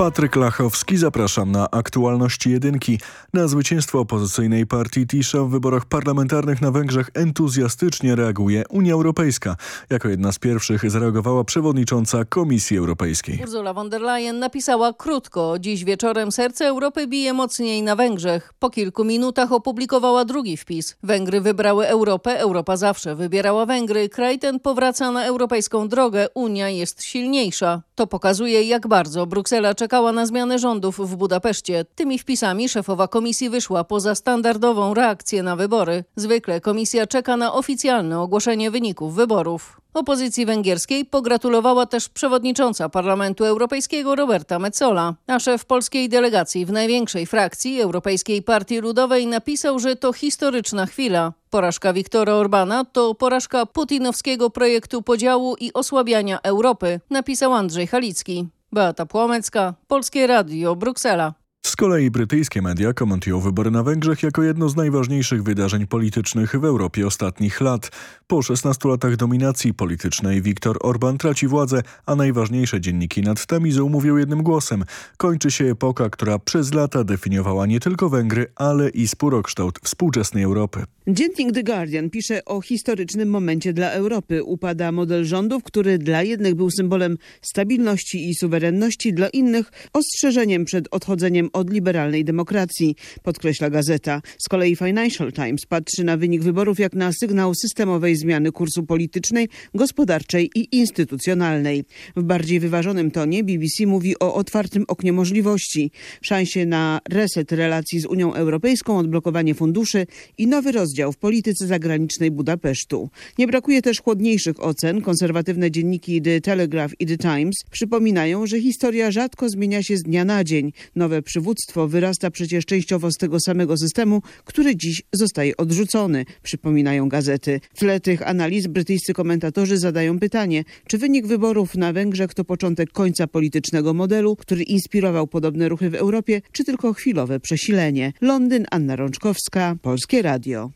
Patryk Lachowski, zapraszam na aktualności jedynki. Na zwycięstwo opozycyjnej partii Tisza w wyborach parlamentarnych na Węgrzech entuzjastycznie reaguje Unia Europejska. Jako jedna z pierwszych zareagowała przewodnicząca Komisji Europejskiej. Ursula von der Leyen napisała krótko. Dziś wieczorem serce Europy bije mocniej na Węgrzech. Po kilku minutach opublikowała drugi wpis. Węgry wybrały Europę, Europa zawsze wybierała Węgry. Kraj ten powraca na europejską drogę. Unia jest silniejsza. To pokazuje, jak bardzo Bruksela czekała na zmianę rządów w Budapeszcie. Tymi wpisami szefowa komisji wyszła poza standardową reakcję na wybory. Zwykle komisja czeka na oficjalne ogłoszenie wyników wyborów. Opozycji węgierskiej pogratulowała też przewodnicząca Parlamentu Europejskiego Roberta Metzola, a szef polskiej delegacji w największej frakcji Europejskiej Partii Ludowej napisał, że to historyczna chwila. Porażka Viktora Orbana to porażka putinowskiego projektu podziału i osłabiania Europy, napisał Andrzej Halicki. Beata Płomecka, Polskie Radio, Bruksela. Z kolei brytyjskie media komentują wybory na Węgrzech jako jedno z najważniejszych wydarzeń politycznych w Europie ostatnich lat. Po 16 latach dominacji politycznej Viktor Orban traci władzę, a najważniejsze dzienniki nad Tamizą mówią jednym głosem. Kończy się epoka, która przez lata definiowała nie tylko Węgry, ale i spórokształt współczesnej Europy. Dziennik The Guardian pisze o historycznym momencie dla Europy. Upada model rządów, który dla jednych był symbolem stabilności i suwerenności, dla innych ostrzeżeniem przed odchodzeniem od liberalnej demokracji, podkreśla gazeta. Z kolei Financial Times patrzy na wynik wyborów jak na sygnał systemowej zmiany kursu politycznej, gospodarczej i instytucjonalnej. W bardziej wyważonym tonie BBC mówi o otwartym oknie możliwości, szansie na reset relacji z Unią Europejską, odblokowanie funduszy i nowy rozdział w polityce zagranicznej Budapesztu. Nie brakuje też chłodniejszych ocen. Konserwatywne dzienniki The Telegraph i The Times przypominają, że historia rzadko zmienia się z dnia na dzień. Nowe przywództwo wyrasta przecież częściowo z tego samego systemu, który dziś zostaje odrzucony, przypominają gazety. W tle tych analiz brytyjscy komentatorzy zadają pytanie, czy wynik wyborów na Węgrzech to początek końca politycznego modelu, który inspirował podobne ruchy w Europie, czy tylko chwilowe przesilenie. Londyn, Anna Rączkowska, Polskie Radio.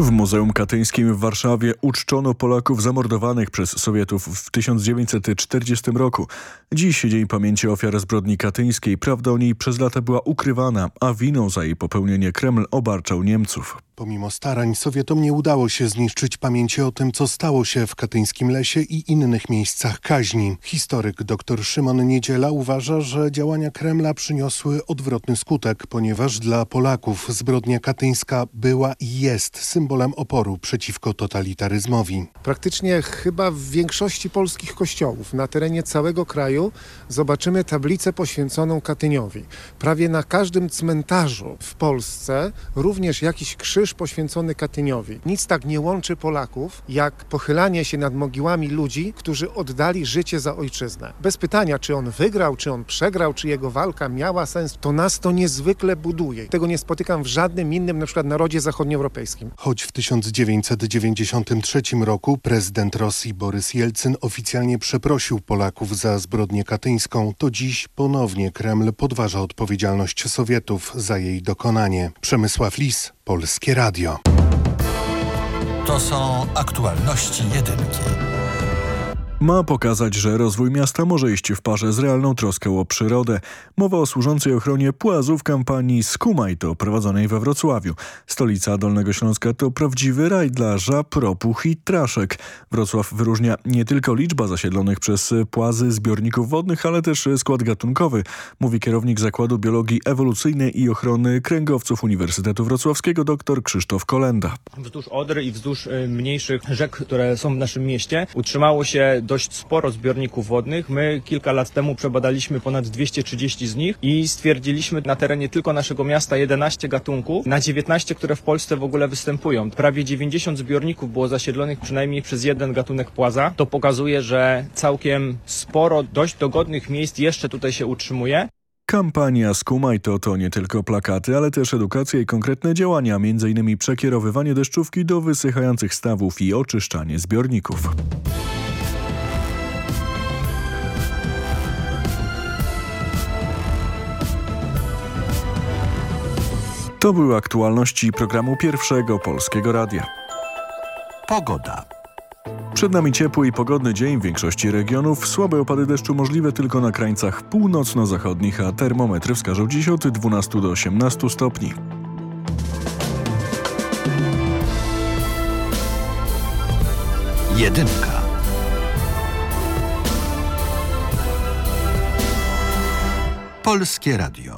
W Muzeum Katyńskim w Warszawie uczczono Polaków zamordowanych przez Sowietów w 1940 roku. Dziś Dzień Pamięci Ofiar Zbrodni Katyńskiej. Prawda o niej przez lata była ukrywana, a winą za jej popełnienie Kreml obarczał Niemców. Pomimo starań Sowietom nie udało się zniszczyć pamięci o tym, co stało się w katyńskim lesie i innych miejscach kaźni. Historyk dr Szymon Niedziela uważa, że działania Kremla przyniosły odwrotny skutek, ponieważ dla Polaków zbrodnia katyńska była i jest symbolem oporu przeciwko totalitaryzmowi. Praktycznie chyba w większości polskich kościołów na terenie całego kraju zobaczymy tablicę poświęconą Katyniowi. Prawie na każdym cmentarzu w Polsce również jakiś krzyż poświęcony Katyniowi. Nic tak nie łączy Polaków, jak pochylanie się nad mogiłami ludzi, którzy oddali życie za ojczyznę. Bez pytania, czy on wygrał, czy on przegrał, czy jego walka miała sens, to nas to niezwykle buduje. Tego nie spotykam w żadnym innym, na przykład narodzie zachodnioeuropejskim. Choć w 1993 roku prezydent Rosji Borys Jelcyn oficjalnie przeprosił Polaków za zbrodnię katyńską, to dziś ponownie Kreml podważa odpowiedzialność Sowietów za jej dokonanie. Przemysław Lis, Polskie Radio. To są aktualności jedynki. Ma pokazać, że rozwój miasta może iść w parze z realną troską o przyrodę. Mowa o służącej ochronie płazów kampanii Skumaj to prowadzonej we Wrocławiu. Stolica Dolnego Śląska to prawdziwy raj dla żab, ropuch i traszek. Wrocław wyróżnia nie tylko liczba zasiedlonych przez płazy zbiorników wodnych, ale też skład gatunkowy, mówi kierownik Zakładu Biologii Ewolucyjnej i Ochrony Kręgowców Uniwersytetu Wrocławskiego dr Krzysztof Kolenda. Wzdłuż Odry i wzdłuż y, mniejszych rzek, które są w naszym mieście utrzymało się dość sporo zbiorników wodnych. My kilka lat temu przebadaliśmy ponad 230 z nich i stwierdziliśmy na terenie tylko naszego miasta 11 gatunków, na 19, które w Polsce w ogóle występują. Prawie 90 zbiorników było zasiedlonych przynajmniej przez jeden gatunek płaza. To pokazuje, że całkiem sporo dość dogodnych miejsc jeszcze tutaj się utrzymuje. Kampania Skumaj to to nie tylko plakaty, ale też edukacja i konkretne działania, m.in. przekierowywanie deszczówki do wysychających stawów i oczyszczanie zbiorników. To były aktualności programu Pierwszego Polskiego Radia. Pogoda. Przed nami ciepły i pogodny dzień w większości regionów. Słabe opady deszczu możliwe tylko na krańcach północno-zachodnich, a termometry wskażą dziś od 12 do 18 stopni. Jedynka. Polskie Radio.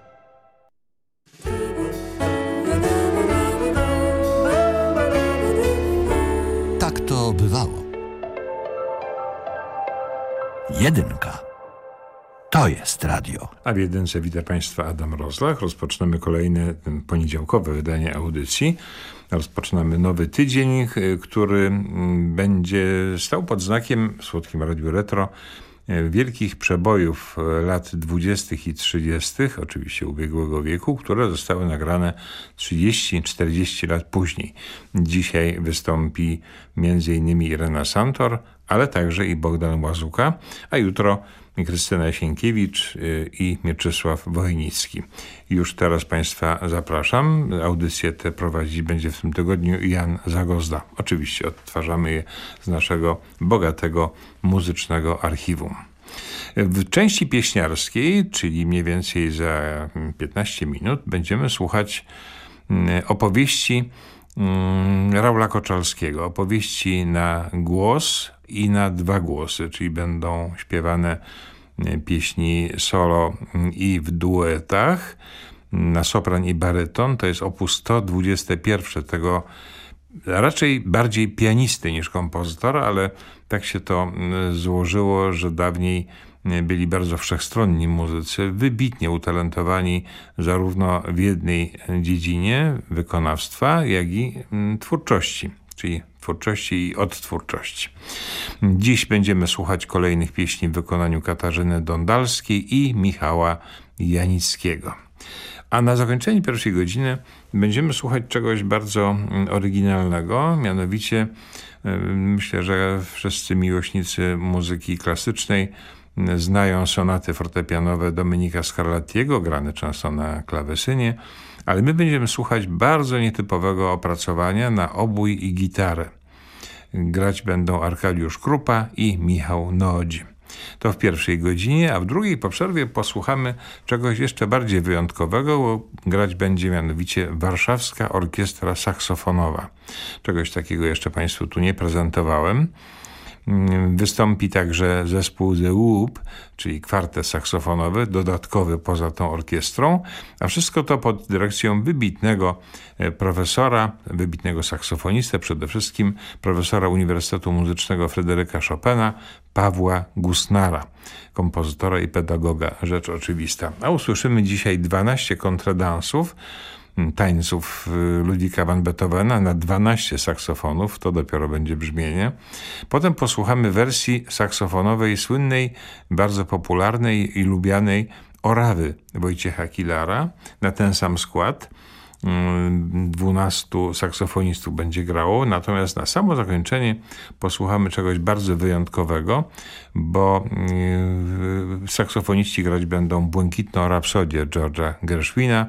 Jedynka. To jest radio. A w jedynce witam Państwa Adam Rozlach. Rozpoczynamy kolejne poniedziałkowe wydanie audycji. Rozpoczynamy nowy tydzień, który będzie stał pod znakiem Słodkim Radiu Retro wielkich przebojów lat 20. i 30., oczywiście ubiegłego wieku, które zostały nagrane 30-40 lat później. Dzisiaj wystąpi m.in. Irena Santor, ale także i Bogdan Łazuka, a jutro Krystyna Sienkiewicz i Mieczysław Wojnicki. Już teraz Państwa zapraszam. Audycję tę prowadzić będzie w tym tygodniu Jan Zagozda. Oczywiście odtwarzamy je z naszego bogatego muzycznego archiwum. W części pieśniarskiej, czyli mniej więcej za 15 minut, będziemy słuchać opowieści Raula Koczalskiego. Opowieści na głos i na dwa głosy, czyli będą śpiewane pieśni solo i w duetach na sopran i baryton. To jest opus 121 tego raczej bardziej pianisty niż kompozytora, ale tak się to złożyło, że dawniej byli bardzo wszechstronni muzycy, wybitnie utalentowani zarówno w jednej dziedzinie wykonawstwa, jak i twórczości, czyli twórczości i odtwórczości. Dziś będziemy słuchać kolejnych pieśni w wykonaniu Katarzyny Dondalskiej i Michała Janickiego. A na zakończenie pierwszej godziny będziemy słuchać czegoś bardzo oryginalnego, mianowicie myślę, że wszyscy miłośnicy muzyki klasycznej znają sonaty fortepianowe Dominika Scarlattiego, grane często na klawesynie, ale my będziemy słuchać bardzo nietypowego opracowania na obój i gitarę. Grać będą Arkadiusz Krupa i Michał Nodzi. To w pierwszej godzinie, a w drugiej po przerwie posłuchamy czegoś jeszcze bardziej wyjątkowego, bo grać będzie mianowicie Warszawska Orkiestra Saksofonowa. Czegoś takiego jeszcze Państwu tu nie prezentowałem. Wystąpi także zespół The Whoop, czyli kwartet saksofonowy, dodatkowy poza tą orkiestrą, a wszystko to pod dyrekcją wybitnego profesora, wybitnego saksofonistę, przede wszystkim profesora Uniwersytetu Muzycznego Fryderyka Chopina, Pawła Gusnara, kompozytora i pedagoga, rzecz oczywista. A usłyszymy dzisiaj 12 kontradansów, tańców Ludwika van Beethovena na 12 saksofonów, to dopiero będzie brzmienie. Potem posłuchamy wersji saksofonowej słynnej, bardzo popularnej i lubianej Orawy Wojciecha Kilara na ten sam skład. 12 saksofonistów będzie grało, natomiast na samo zakończenie posłuchamy czegoś bardzo wyjątkowego, bo saksofoniści grać będą Błękitną Rapsodię George'a Gershwina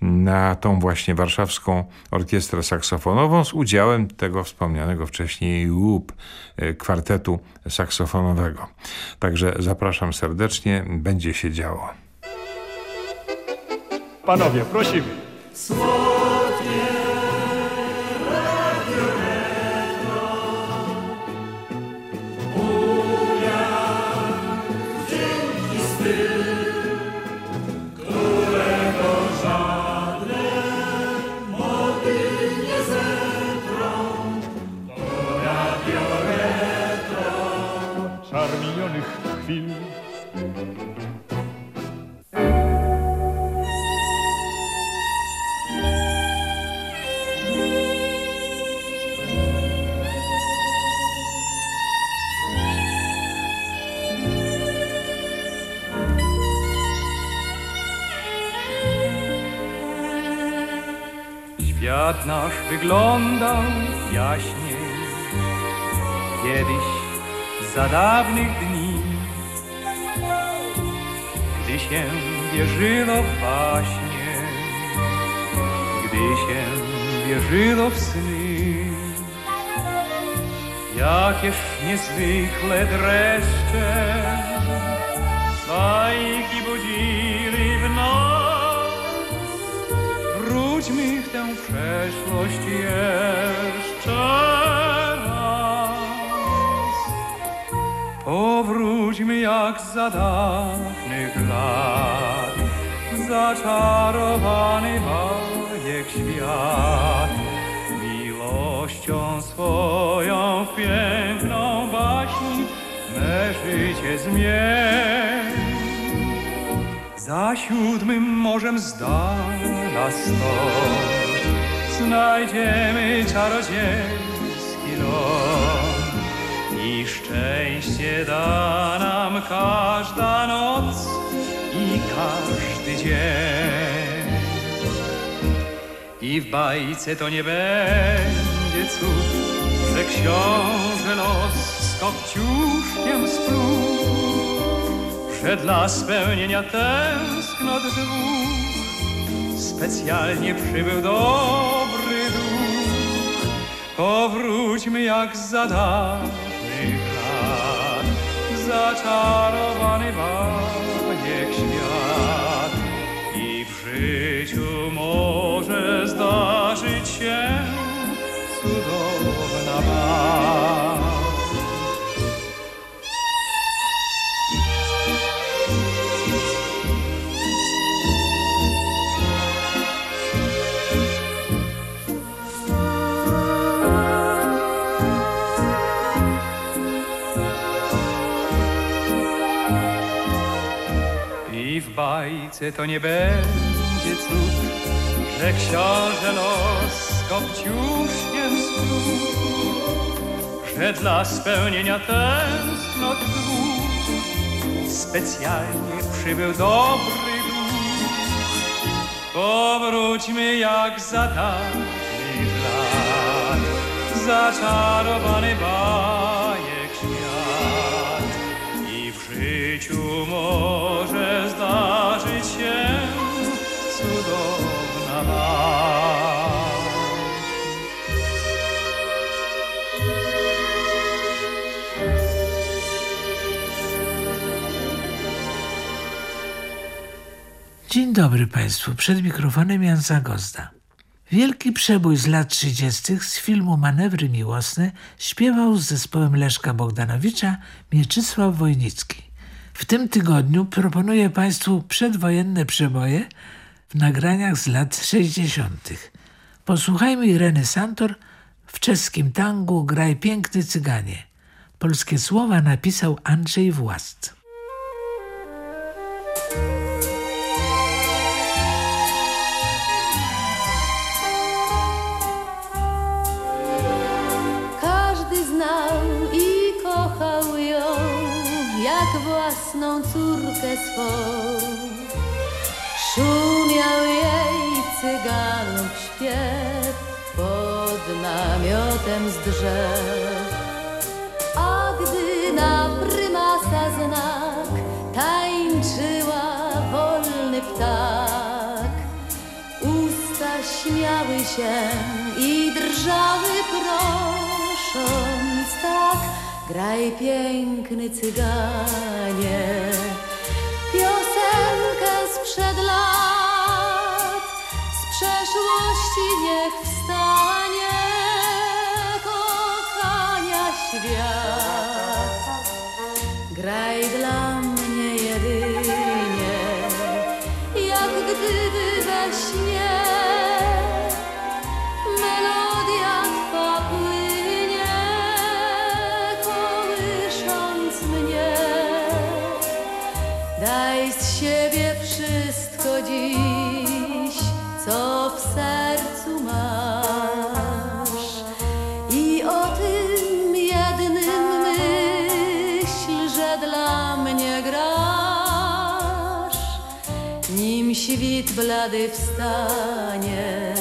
na tą właśnie warszawską orkiestrę saksofonową z udziałem tego wspomnianego wcześniej łup kwartetu saksofonowego. Także zapraszam serdecznie, będzie się działo. Panowie, prosimy. Slow. Świat nasz wyglądał jaśniej. Kiedyś za dawnych dni Gdy się wierzyło w baśnie Gdy się wierzyło w sny Jakież niezwykle dreszcze Bajki budzili tę przeszłość jeszcze raz. Powróćmy jak za dawnych lat Zaczarowany bajek świat. Miłością swoją w piękną baśń Me życie zmień Za siódmym morzem z stąd Znajdziemy czarodziejski ląd i szczęście da nam każda noc i każdy dzień. I w bajce to nie będzie cud, że książę los z kopciuszkiem spluł, że dla spełnienia tęsknot dwóch specjalnie przybył duch. Powróćmy jak za dawnych lat, zaczarowany bajek świat. I w życiu może zdarzyć się cudowna baw. Bajce to nie będzie cud, że książę los kopciuszkiem spluł, że dla spełnienia tęsknot dwóch specjalnie przybył dobry duch. Powróćmy jak za dawnych lat, zaczarowany życiu może zdarzyć się cudowna. Dzień dobry Państwu. Przed mikrofonem Jan Zagozda. Wielki przebój z lat 30. z filmu Manewry Miłosne śpiewał z zespołem Leszka Bogdanowicza Mieczysław Wojnicki. W tym tygodniu proponuję Państwu przedwojenne przeboje w nagraniach z lat 60. Posłuchajmy Ireny Santor w czeskim tangu Graj piękny cyganie. Polskie słowa napisał Andrzej Własc. Jak własną córkę swą. Szumiał jej cyganów śpiew pod namiotem z drzew. A gdy na prymasa znak tańczyła wolny ptak, usta śmiały się i drżały prosząc tak, graj piękny cyganie, piosenkę sprzed lat, z przeszłości niech wstanie z siebie wszystko dziś, co w sercu masz. I o tym jednym myśl, że dla mnie grasz. Nim świt blady wstanie,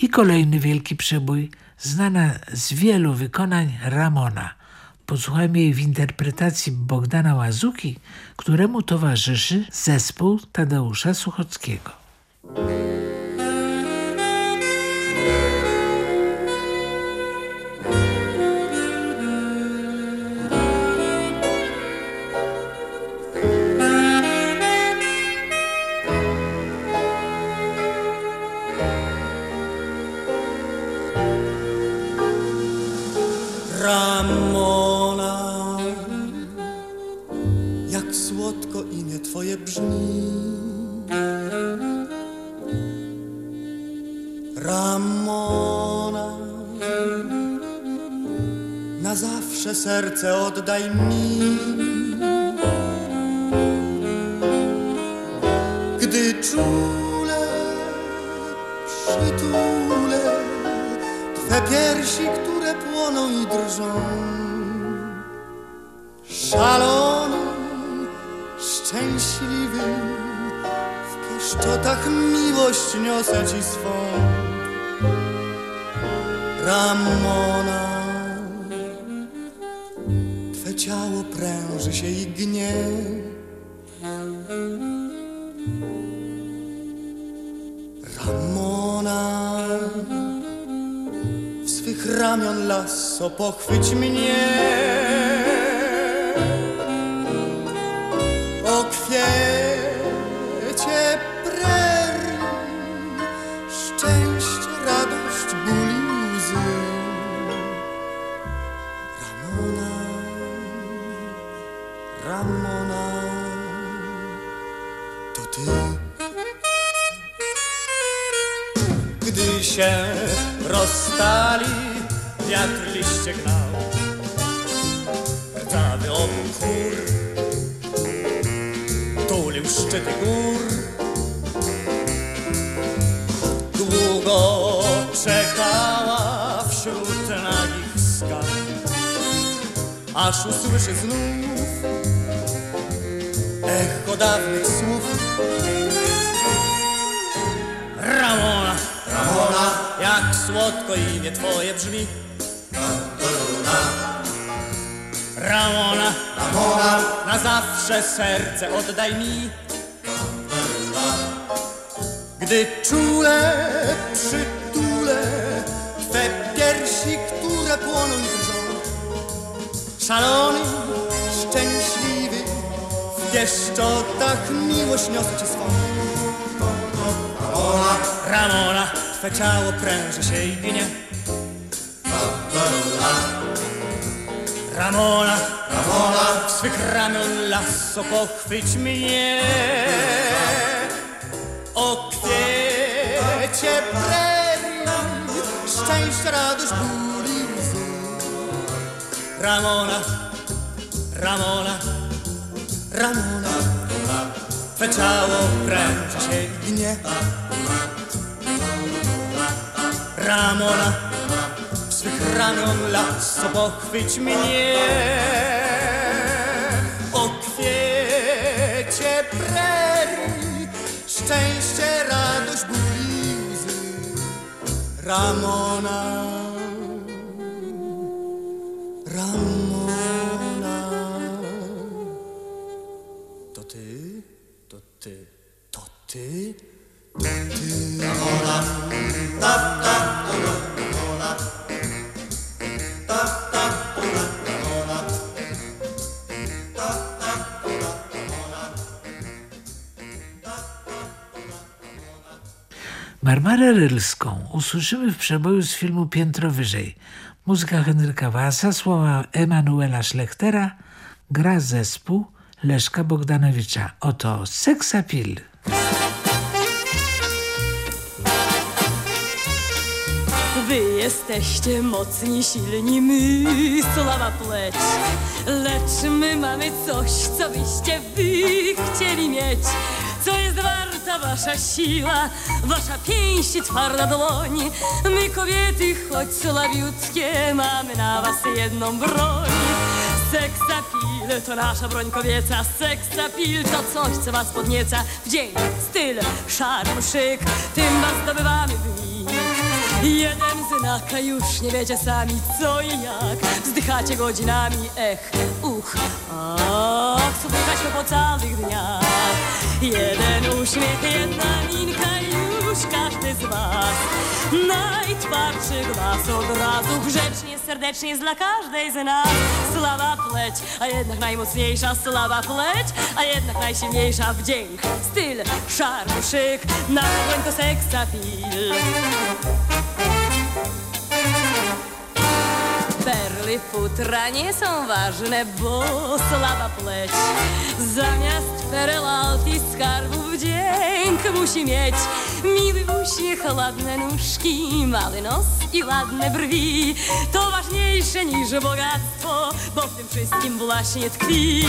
I kolejny wielki przebój, znana z wielu wykonań Ramona. Posłuchajmy jej w interpretacji Bogdana Łazuki, któremu towarzyszy zespół Tadeusza Suchockiego. Serce Ramona To ty. Gdy się rozstali, wiatr liście gnał. Rdzawy obóz chór Tulił szczyty gór. Długo czekała wśród nagich skał. Aż usłyszy znów Echo dawnych słów. Ramona, Ramona, jak słodko imię Twoje brzmi. Ramona, Ramona, na zawsze serce oddaj mi. Gdy czule przytulę Twe piersi, które płoną i drżą pieszczotach miłość niosę Ci swą Ramona, Ramona, Twe ciało pręży się i ginie. Ramona, Ramona, w swych ramion lasso pochwyć mnie. O kwiecie prerii, szczęście, radość, ból i Ramona, Ramona, Ramona, Twe ciało i gnie. Ramona, w swych ramion lasso pochwyć mnie. O kwiecie prerii, szczęście, radość, ból Ramona ty, ty Ramona, ta, ta, Ta, ta, Barbarę Rylską usłyszymy w przeboju z filmu Piętro Wyżej. Muzyka Henryka Wasa, słowa Emanuela Schlechtera, gra zespół Leszka Bogdanowicza. Oto Seksapil. Jesteście mocni, silni, my. Sława pleć Lecz my mamy coś, co byście wy chcieli mieć. Co jest warta wasza siła, wasza pięść i twarda dłoń. My kobiety, choć słabiutkie, mamy na was jedną broń. Seksapil to nasza broń kobieca. Seksapil to coś, co was podnieca. W dzień, styl, szarm, szyk. Tym was zdobywamy w Jeden znak, już nie wiecie sami co i jak. Wzdychacie godzinami, ech, uch, ach to po całych dniach. Jeden uśmiech, jedna minka już każdy z was Najtwardszy glas od razu Grzecznie, serdecznie jest dla każdej z nas. Sława pleć, a jednak najmocniejsza Sława pleć, a jednak najsilniejsza Wdzięk, styl, szarm, szyk Nasz broń to seksapil Perly futra nie są ważne, bo sława pleć Zamiast pereł i skarbów wdzięk musi mieć. Miły uśmiech, ładne nóżki, mały nos i ładne brwi. To ważniejsze niż bogactwo, bo w tym wszystkim właśnie tkwi.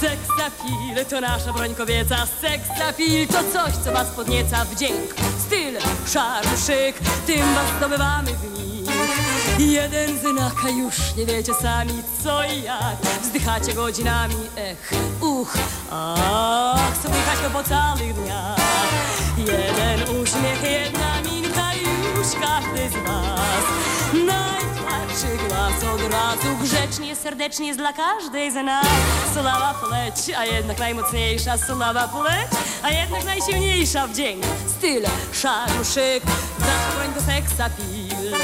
Seksapil to nasza broń kobieca. Seksapil to coś, co was podnieca Wdzięk, styl, szarm, szyk Tym was zdobywamy w nich Jeden znak, a już nie wiecie sami co i jak. Wzdychacie godzinami, ech, uch, ach Słychać to po całych dniach. Jeden uśmiech, jedna minka już każdy z was Głos od razu Grzecznie, serdecznie dla każdej z nas. Sława pleć, a jednak najmocniejsza Sława pleć, a jednak najsilniejsza Wdzięk, styl, szarm, szyk Nasz broń to seksapil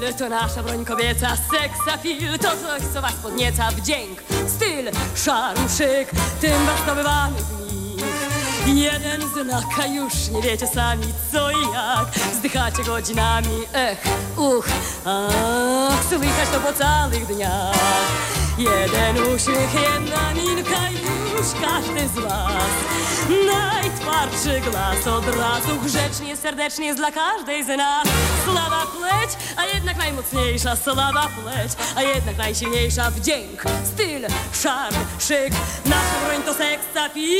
Seksapil to nasza broń kobieca. Seksapil to coś, co was podnieca. Wdzięk, styl, szarm, szyk Tym was zdobywamy w nich. Jeden znak, a już nie wiecie sami co i jak. Wzdychacie godzinami, ech, uch, ach Słychać to po całych dniach Jeden uśmiech, jedna minka już każdy z was. Najtwardszy glas od razu Grzecznie, serdecznie jest dla każdej z nas. Sława pleć, a jednak najmocniejsza Sława pleć, a jednak najsilniejsza Wdzięk, styl, szarm, szyk. Nasza broń to seksapil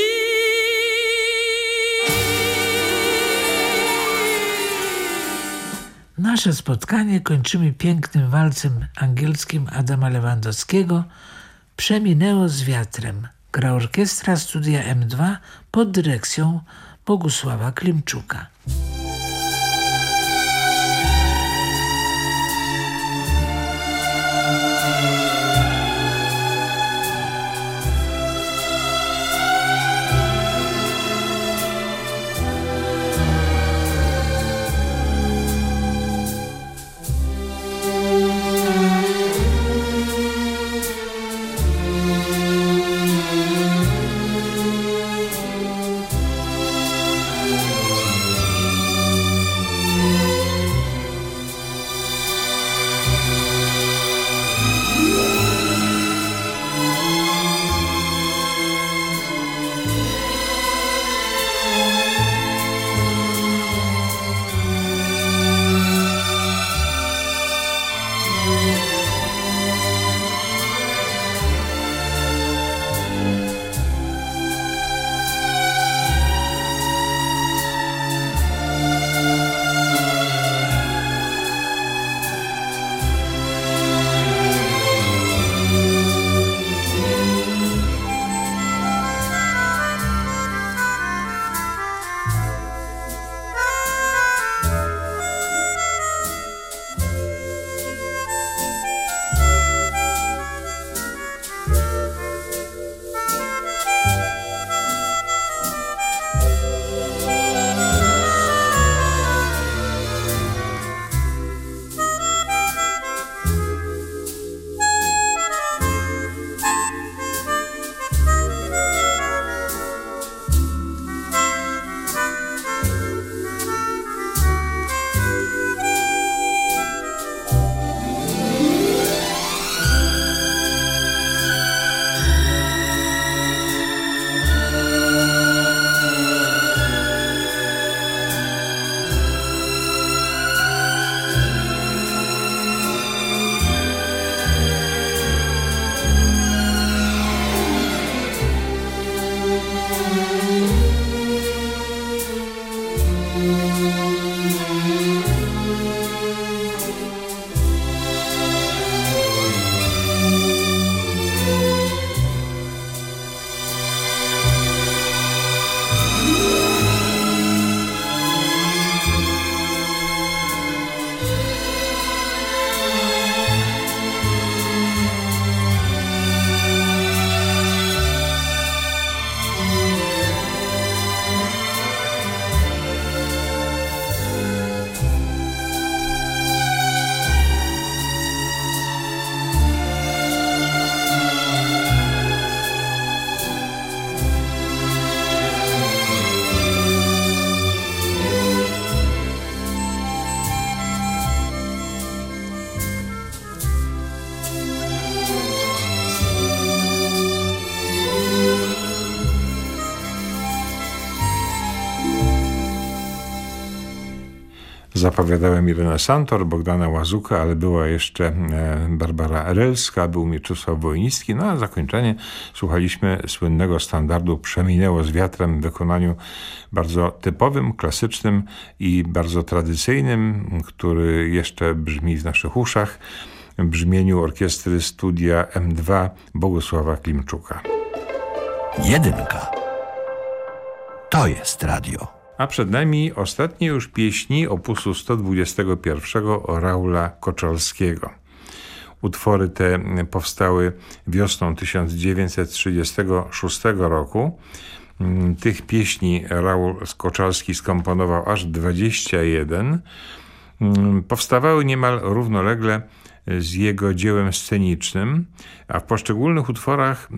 Nasze spotkanie kończymy pięknym walcem angielskim Adama Lewandowskiego Przeminęło z wiatrem. Gra orkiestra studia M2 pod dyrekcją Bogusława Klimczuka. Zapowiadałem Irena Santor, Bogdana Łazuka, ale była jeszcze e, Barbara Relska, był Mieczysław Wojnicki. No a zakończenie słuchaliśmy słynnego standardu Przeminęło z wiatrem w wykonaniu bardzo typowym, klasycznym i bardzo tradycyjnym, który jeszcze brzmi w naszych uszach brzmieniu orkiestry studia M2 Bogusława Klimczuka. Jedynka. To jest radio. A przed nami ostatnie już pieśni opusu 121 Raula Koczalskiego. Utwory te powstały wiosną 1936 roku. Tych pieśni Raul Koczalski skomponował aż 21. Powstawały niemal równolegle z jego dziełem scenicznym, a w poszczególnych utworach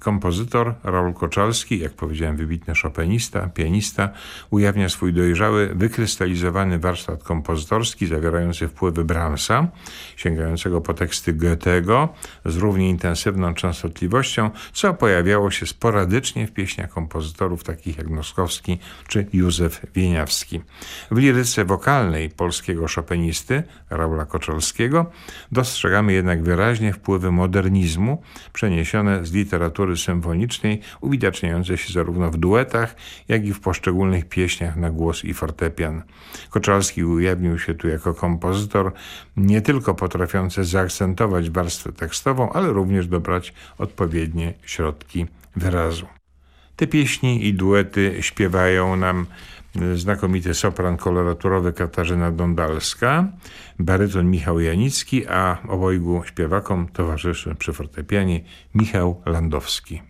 kompozytor Raul Koczalski, jak powiedziałem wybitny szopenista, pianista, ujawnia swój dojrzały, wykrystalizowany warsztat kompozytorski zawierający wpływy Brahmsa, sięgającego po teksty Goethego z równie intensywną częstotliwością, co pojawiało się sporadycznie w pieśniach kompozytorów takich jak Noskowski czy Józef Wieniawski. W liryce wokalnej polskiego szopenisty Raula Koczalskiego dostrzegamy jednak wyraźnie wpływy modernizmu przeniesione z literatury symfonicznej, uwidaczniające się zarówno w duetach, jak i w poszczególnych pieśniach na głos i fortepian. Koczalski ujawnił się tu jako kompozytor nie tylko potrafiący zaakcentować warstwę tekstową, ale również dobrać odpowiednie środki wyrazu. Te pieśni i duety śpiewają nam znakomity sopran koloraturowy Katarzyna Dondalska, baryton Michał Janicki, a obojgu śpiewakom towarzyszy przy fortepianie Michał Landowski.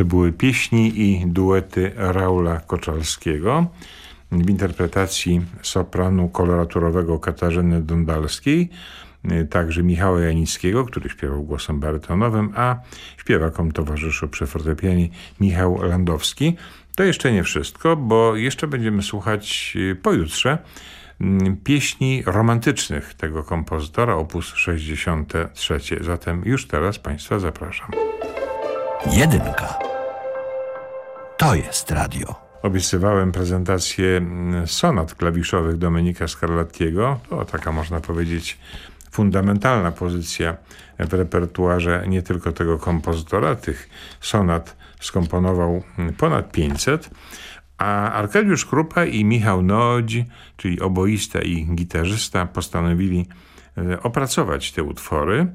To były pieśni i duety Raula Koczalskiego w interpretacji sopranu koloraturowego Katarzyny Dondalskiej, y, także Michała Janickiego, który śpiewał głosem barytonowym, a śpiewakom towarzyszył przy fortepianie Michał Landowski. To jeszcze nie wszystko, bo jeszcze będziemy słuchać y, pojutrze mm, pieśni romantycznych tego kompozytora, opus 63. Zatem już teraz Państwa zapraszam. Jedynka. To jest radio. Obiecywałem prezentację mm, sonat klawiszowych Dominika Scarlattiego. To taka można powiedzieć fundamentalna pozycja w repertuarze nie tylko tego kompozytora. Tych sonat skomponował mm, ponad 500. A Arkadiusz Krupa i Michał Nodź, czyli oboista i gitarzysta, postanowili e, opracować te utwory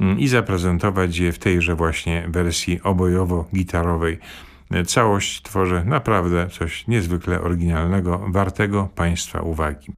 mm, i zaprezentować je w tejże właśnie wersji obojowo-gitarowej. Całość tworzy naprawdę coś niezwykle oryginalnego, wartego Państwa uwagi.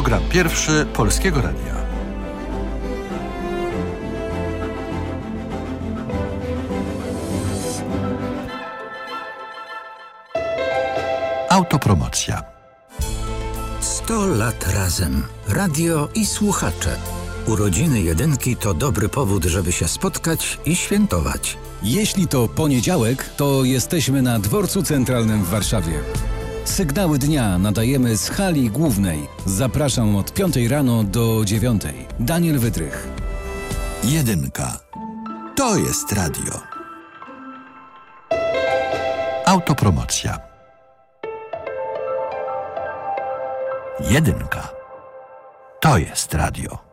Program pierwszy Polskiego Radia. Autopromocja. 100 lat razem. Radio i słuchacze. Urodziny jedynki to dobry powód, żeby się spotkać i świętować. Jeśli to poniedziałek, to jesteśmy na Dworcu Centralnym w Warszawie. Sygnały dnia nadajemy z hali głównej. Zapraszam od 5 rano do 9. Daniel Wydrych. Jedynka. To jest radio. Autopromocja. Jedynka. To jest radio.